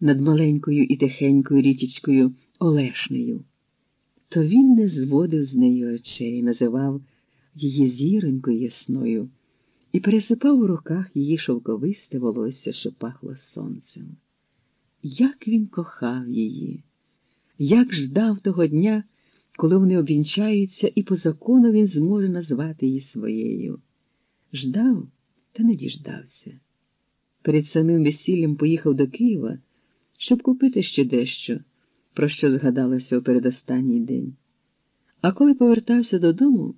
над маленькою і тихенькою річечкою Олешнею, то він не зводив з неї очей, називав її зіронькою ясною і пересипав у руках її шовковисте волосся, що пахло сонцем. Як він кохав її, як ждав того дня, коли вони обвінчаються, і по закону він зможе назвати її своєю. Ждав та не діждався. Перед самим весіллям поїхав до Києва, щоб купити ще дещо, про що згадалося у передостанній день. А коли повертався додому,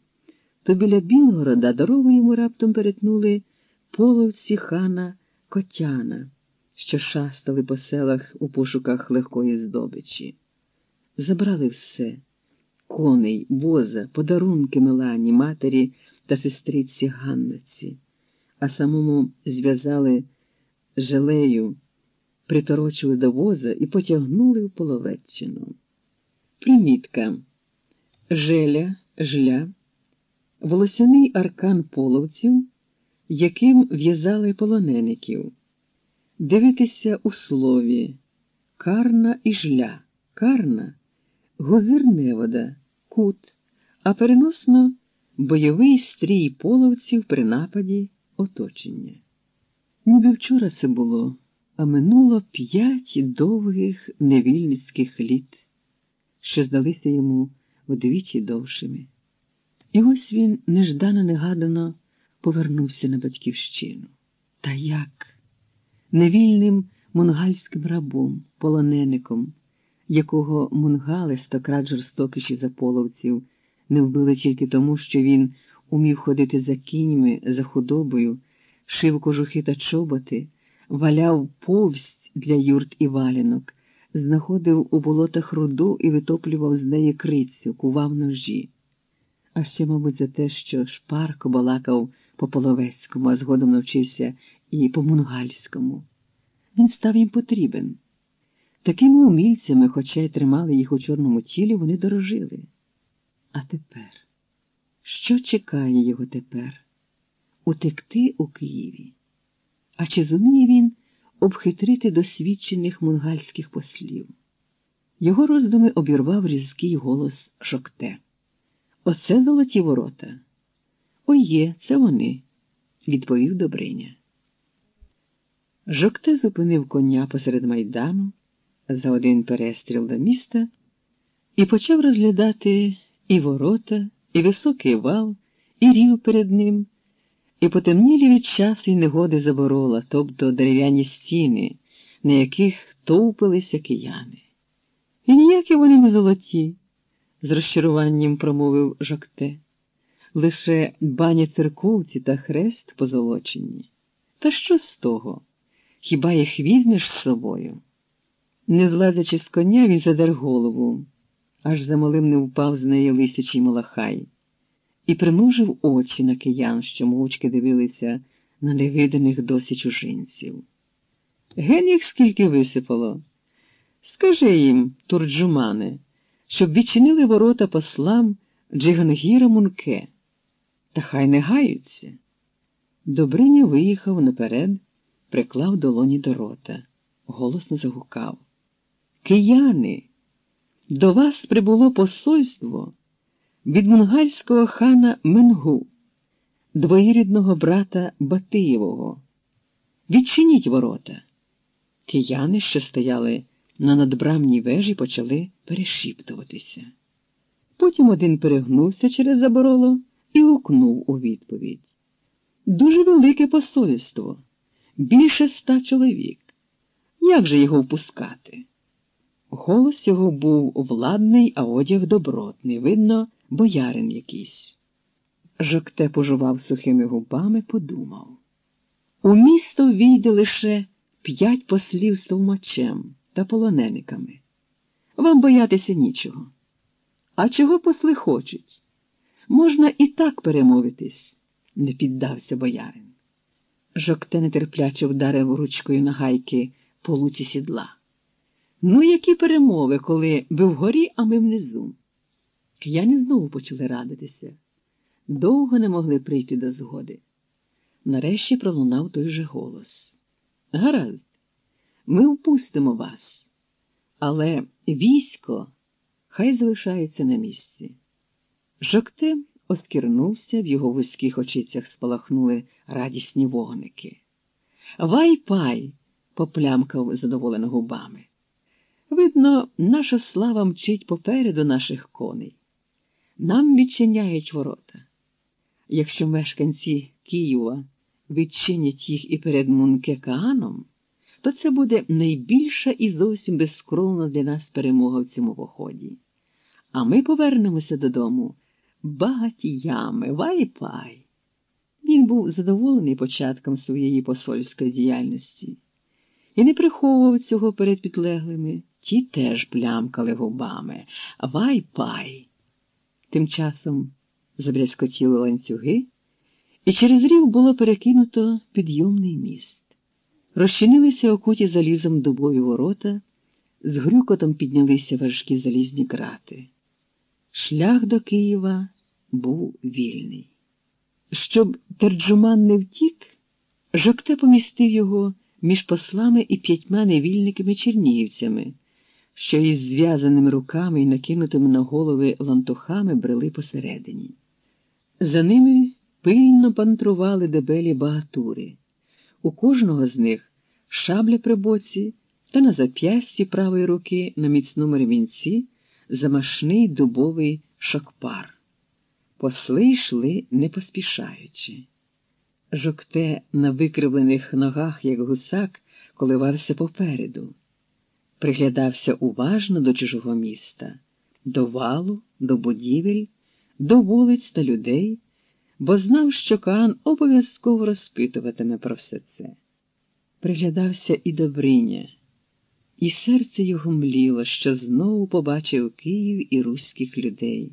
то біля Білгорода дорогу йому раптом перетнули половці хана Котяна, що шастали по селах у пошуках легкої здобичі. Забрали все коней, воза, подарунки Милані, матері та сестриці Ганниці, а самому зв'язали желею, приторочили до воза і потягнули в Половеччину. Примітка. Желя, жля, волосяний аркан половців, яким в'язали полонеників. Дивитися у слові карна і жля, карна гозир невода, кут, а переносно бойовий стрій половців при нападі оточення. Ніби вчора це було, а минуло п'ять довгих невільницьких літ, що здалися йому вдвічі довшими. І ось він неждано негадано повернувся на батьківщину. Та як? Невільним мунгальським рабом, полонеником, якого мунгали стократ жорстокіші за половців, не вбили тільки тому, що він умів ходити за кіньми, за худобою, шив кожухи та чоботи, валяв повсть для юрт і валянок, знаходив у болотах руду і витоплював з неї крицю, кував ножі. А ще, мабуть, за те, що шпарко балакав по половецькому, а згодом навчився і по мунгальському. Він став їм потрібен. Такими умільцями, хоча й тримали їх у чорному тілі, вони дорожили. А тепер, що чекає його тепер? Утекти у Києві? А чи зуміє він обхитрити досвідчених мунгальських послів? Його роздуми обірвав різкий голос Жокте. Оце золоті ворота. Ой є, це вони, відповів Добриня. Жокте зупинив коня посеред майдану за один перестріл до міста і почав розглядати і ворота, і високий вал, і рів перед ним, і потемнілі від часу й негоди заборола, тобто дерев'яні стіни, на яких товпилися кияни. І ніякі вони не золоті, з розчаруванням промовив Жакте. Лише бані церковці та хрест позолочені. Та що з того? Хіба їх візьмеш з собою? Не злазячи з коня, він задер голову, аж за малим не впав з неї лисячий малахай, і примружив очі на киян, що мовчки дивилися на невиданих досі чужинців. Ген їх скільки висипало. Скажи їм, турджумане, щоб відчинили ворота послам Джигангіра Мунке, та хай не гаються. Добриня виїхав наперед, приклав долоні до рота, голосно загукав. Кияни, до вас прибуло посольство від мунгальського хана Менгу, двоюрідного брата Батиєвого. Відчиніть ворота. Кияни, що стояли на надбрамній вежі, почали перешіптуватися. Потім один перегнувся через забороло і гукнув у відповідь. Дуже велике посольство, більше ста чоловік. Як же його впускати? Голос його був владний, а одяг добротний, видно, боярин якийсь. Жокте пожував сухими губами, подумав. У місто війде лише п'ять послів з товмачем та полонениками. Вам боятися нічого. А чого посли хочуть? Можна і так перемовитись, не піддався боярин. Жокте нетерпляче вдарив ручкою на гайки по луці сідла. Ну, які перемови, коли ви вгорі, а ми внизу? Кияни знову почали радитися. Довго не могли прийти до згоди. Нарешті пролунав той же голос. Гаразд, ми впустимо вас. Але військо хай залишається на місці. Жокте оскірнувся, в його вузьких очицях спалахнули радісні вогники. Вай-пай, поплямкав задоволено губами. Видно, наша слава мчить попереду наших коней. Нам відчиняють ворота. Якщо мешканці Києва відчинять їх і перед Мункекааном, то це буде найбільша і зовсім безкровна для нас перемога в цьому поході. А ми повернемося додому багатіями, вай-пай. Він був задоволений початком своєї посольської діяльності і не приховував цього перед підлеглими. Ті теж плямкали губами. Вай-пай. Тим часом забрязкотіли ланцюги, і через рів було перекинуто підйомний міст. Розчинилися окуті залізом дубові ворота, з грюкотом піднялися важкі залізні крати. Шлях до Києва був вільний. Щоб Терджуман не втік, Жокте помістив його між послами і п'ятьма невільниками чернігівцями, що із зв'язаними руками і накинутими на голови лантухами брели посередині. За ними пильно пантрували дебелі багатури. У кожного з них шабля при боці та на зап'ясті правої руки на міцному ремінці замашний дубовий шокпар. Посли йшли не поспішаючи. Жокте на викривлених ногах, як гусак, коливався попереду, приглядався уважно до чужого міста, до валу, до будівель, до вулиць та людей, бо знав, що Каан обов'язково розпитуватиме про все це. Приглядався і Добриня, і серце його мліло, що знову побачив Київ і руських людей.